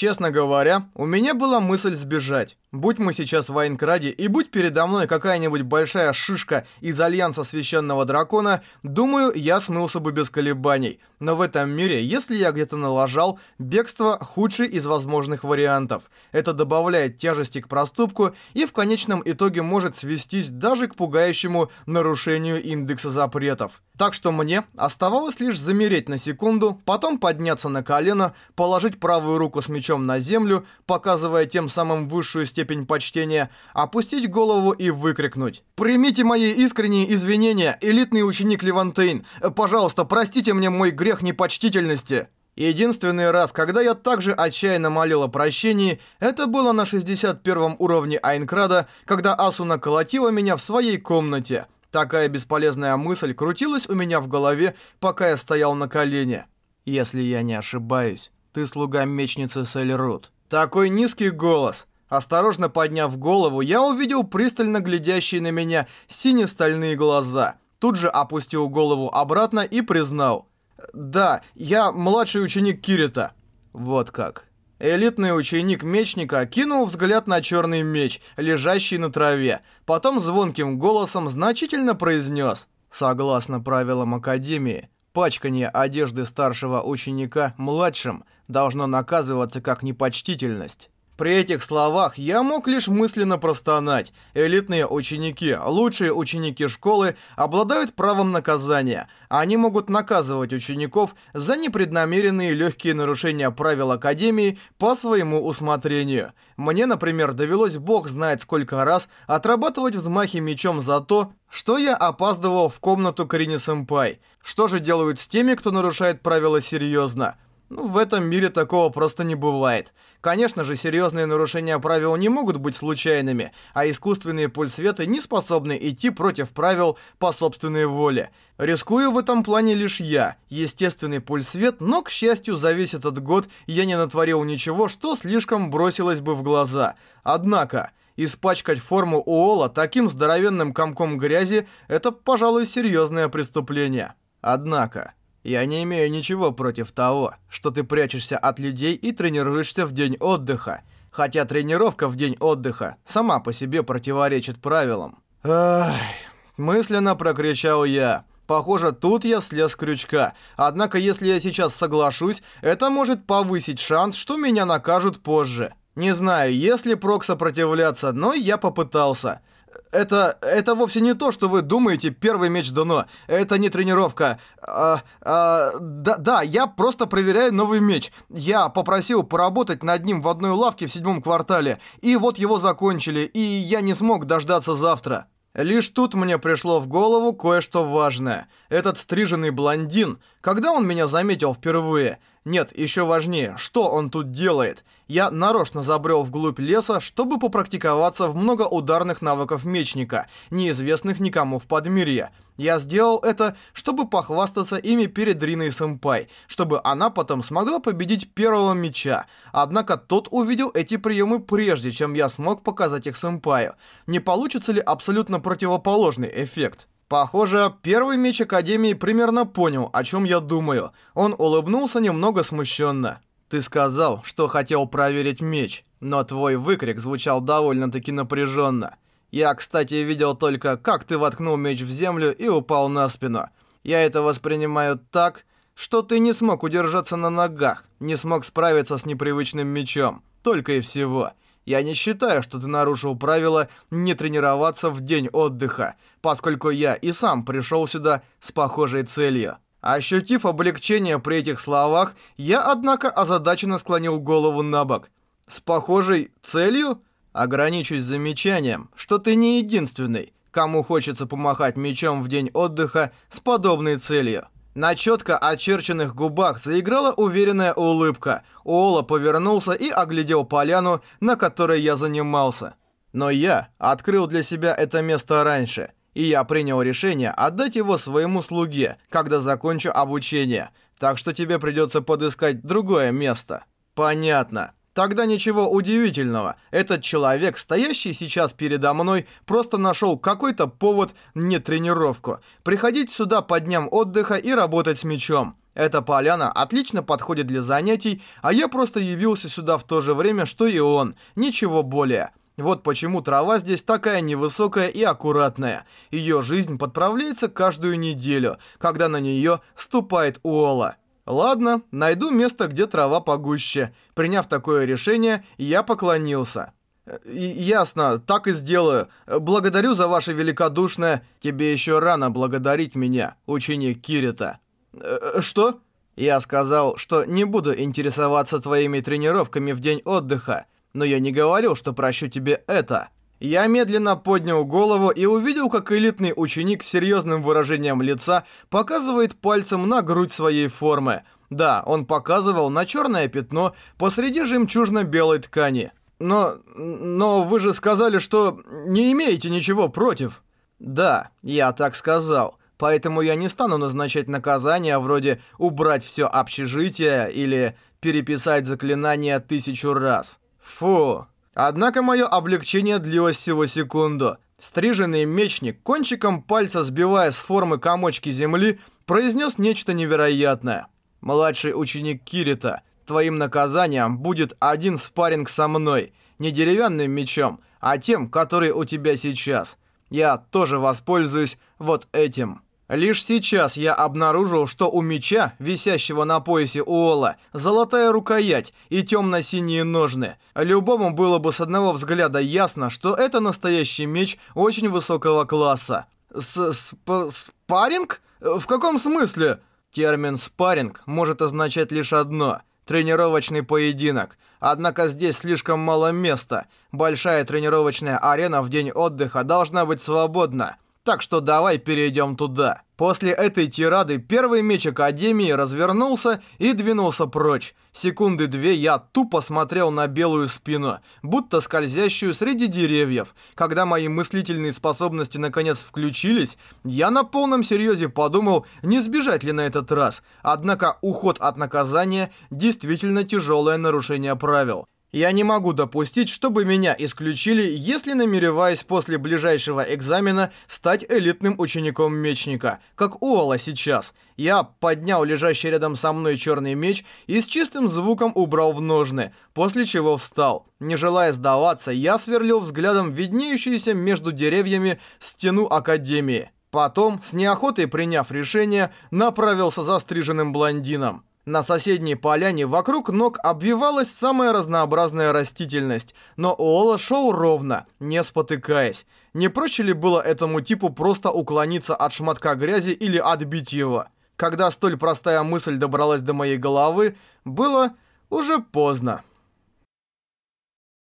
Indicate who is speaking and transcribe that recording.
Speaker 1: Честно говоря, у меня была мысль сбежать. Будь мы сейчас в Айнкраде и будь передо мной какая-нибудь большая шишка из Альянса Священного Дракона, думаю, я смылся бы без колебаний. Но в этом мире, если я где-то налажал, бегство – худший из возможных вариантов. Это добавляет тяжести к проступку и в конечном итоге может свестись даже к пугающему нарушению индекса запретов. Так что мне оставалось лишь замереть на секунду, потом подняться на колено, положить правую руку с мечом плащом на землю, показывая тем самым высшую степень почтения, опустить голову и выкрикнуть. «Примите мои искренние извинения, элитный ученик Левантейн! Пожалуйста, простите мне мой грех непочтительности!» Единственный раз, когда я также отчаянно молил о прощении, это было на 61 уровне Айнкрада, когда Асуна колотила меня в своей комнате. Такая бесполезная мысль крутилась у меня в голове, пока я стоял на колене. Если я не ошибаюсь, ты слуга мечницы Сельрут. Такой низкий голос. Осторожно подняв голову, я увидел пристально глядящие на меня сине-стальные глаза. Тут же опустил голову обратно и признал. «Да, я младший ученик Кирита». Вот как. Элитный ученик мечника кинул взгляд на черный меч, лежащий на траве. Потом звонким голосом значительно произнес. «Согласно правилам Академии, Пачкание одежды старшего ученика младшим должно наказываться как непочтительность. При этих словах я мог лишь мысленно простонать. Элитные ученики, лучшие ученики школы обладают правом наказания. Они могут наказывать учеников за непреднамеренные легкие нарушения правил Академии по своему усмотрению. Мне, например, довелось бог знает сколько раз отрабатывать взмахи мечом за то, что я опаздывал в комнату Карини-сэмпай. Что же делают с теми, кто нарушает правила серьезно? Ну, в этом мире такого просто не бывает. Конечно же, серьезные нарушения правил не могут быть случайными, а искусственные пульс пульсветы не способны идти против правил по собственной воле. Рискую в этом плане лишь я, естественный пульс свет, но, к счастью, за весь этот год я не натворил ничего, что слишком бросилось бы в глаза. Однако... Испачкать форму Уолла таким здоровенным комком грязи – это, пожалуй, серьезное преступление. Однако... Я не имею ничего против того, что ты прячешься от людей и тренируешься в день отдыха, хотя тренировка в день отдыха сама по себе противоречит правилам. Ах, мысленно прокричал я. Похоже, тут я слез с крючка. Однако, если я сейчас соглашусь, это может повысить шанс, что меня накажут позже. Не знаю, если ли прок сопротивляться, но я попытался. Это... это вовсе не то, что вы думаете, первый меч дано. Это не тренировка. А, а, да, да, я просто проверяю новый меч. Я попросил поработать над ним в одной лавке в седьмом квартале. И вот его закончили, и я не смог дождаться завтра. Лишь тут мне пришло в голову кое-что важное. Этот стриженный блондин, когда он меня заметил впервые, нет, еще важнее, что он тут делает. Я нарочно забрел вглубь леса, чтобы попрактиковаться в многоударных навыков мечника, неизвестных никому в Подмирье. Я сделал это, чтобы похвастаться ими перед Риной Сэмпай, чтобы она потом смогла победить первого меча. Однако тот увидел эти приемы прежде, чем я смог показать их Сэмпаю. Не получится ли абсолютно противоположный эффект? Похоже, первый меч Академии примерно понял, о чем я думаю. Он улыбнулся немного смущенно. «Ты сказал, что хотел проверить меч, но твой выкрик звучал довольно-таки напряженно. Я, кстати, видел только, как ты воткнул меч в землю и упал на спину. Я это воспринимаю так, что ты не смог удержаться на ногах, не смог справиться с непривычным мечом. Только и всего. Я не считаю, что ты нарушил правила не тренироваться в день отдыха, поскольку я и сам пришел сюда с похожей целью». Ощутив облегчение при этих словах, я, однако, озадаченно склонил голову на бок. «С похожей целью?» «Ограничусь замечанием, что ты не единственный, кому хочется помахать мечом в день отдыха с подобной целью». На четко очерченных губах заиграла уверенная улыбка. Ола повернулся и оглядел поляну, на которой я занимался. Но я открыл для себя это место раньше, и я принял решение отдать его своему слуге, когда закончу обучение. Так что тебе придется подыскать другое место. Понятно. Тогда ничего удивительного. Этот человек, стоящий сейчас передо мной, просто нашел какой-то повод не тренировку. Приходить сюда по дням отдыха и работать с мячом. Эта поляна отлично подходит для занятий, а я просто явился сюда в то же время, что и он. Ничего более. Вот почему трава здесь такая невысокая и аккуратная. Ее жизнь подправляется каждую неделю, когда на нее ступает Уолла. Ладно, найду место, где трава погуще. Приняв такое решение, я поклонился. «Ясно, так и сделаю. Благодарю за ваше великодушное... Тебе еще рано благодарить меня, ученик Кирита». Э, «Что?» Я сказал, что не буду интересоваться твоими тренировками в день отдыха, но я не говорил, что прощу тебе это. Я медленно поднял голову и увидел, как элитный ученик с серьезным выражением лица показывает пальцем на грудь своей формы. Да, он показывал на черное пятно посреди жемчужно-белой ткани. Но... но вы же сказали, что не имеете ничего против. Да, я так сказал. Поэтому я не стану назначать наказания вроде «убрать все общежитие» или «переписать заклинание тысячу раз». Фу, Однако мое облегчение длилось всего секунду. Стриженный мечник, кончиком пальца сбивая с формы комочки земли, произнес нечто невероятное. «Младший ученик Кирита, твоим наказанием будет один спарринг со мной, не деревянным мечом, а тем, который у тебя сейчас. Я тоже воспользуюсь вот этим». Лишь сейчас я обнаружил, что у меча, висящего на поясе Уолла, золотая рукоять и темно-синие ножны. Любому было бы с одного взгляда ясно, что это настоящий меч очень высокого класса. С сп «Спарринг? В каком смысле?» Термин «спарринг» может означать лишь одно – тренировочный поединок. Однако здесь слишком мало места. Большая тренировочная арена в день отдыха должна быть свободна – так что давай перейдем туда». После этой тирады первый меч Академии развернулся и двинулся прочь. Секунды две я тупо смотрел на белую спину, будто скользящую среди деревьев. Когда мои мыслительные способности наконец включились, я на полном серьезе подумал, не сбежать ли на этот раз. Однако уход от наказания действительно тяжелое нарушение правил. Я не могу допустить, чтобы меня исключили, если намереваюсь после ближайшего экзамена стать элитным учеником мечника, как Уола сейчас. Я поднял лежащий рядом со мной черный меч и с чистым звуком убрал в ножны, после чего встал. Не желая сдаваться, я сверлил взглядом виднеющуюся между деревьями стену Академии. Потом, с неохотой приняв решение, направился за стриженным блондином. На соседней поляне вокруг ног обвивалась самая разнообразная растительность, но Ола шел ровно, не спотыкаясь. Не проще ли было этому типу просто уклониться от шматка грязи или отбить его? Когда столь простая мысль добралась до моей головы, было уже поздно.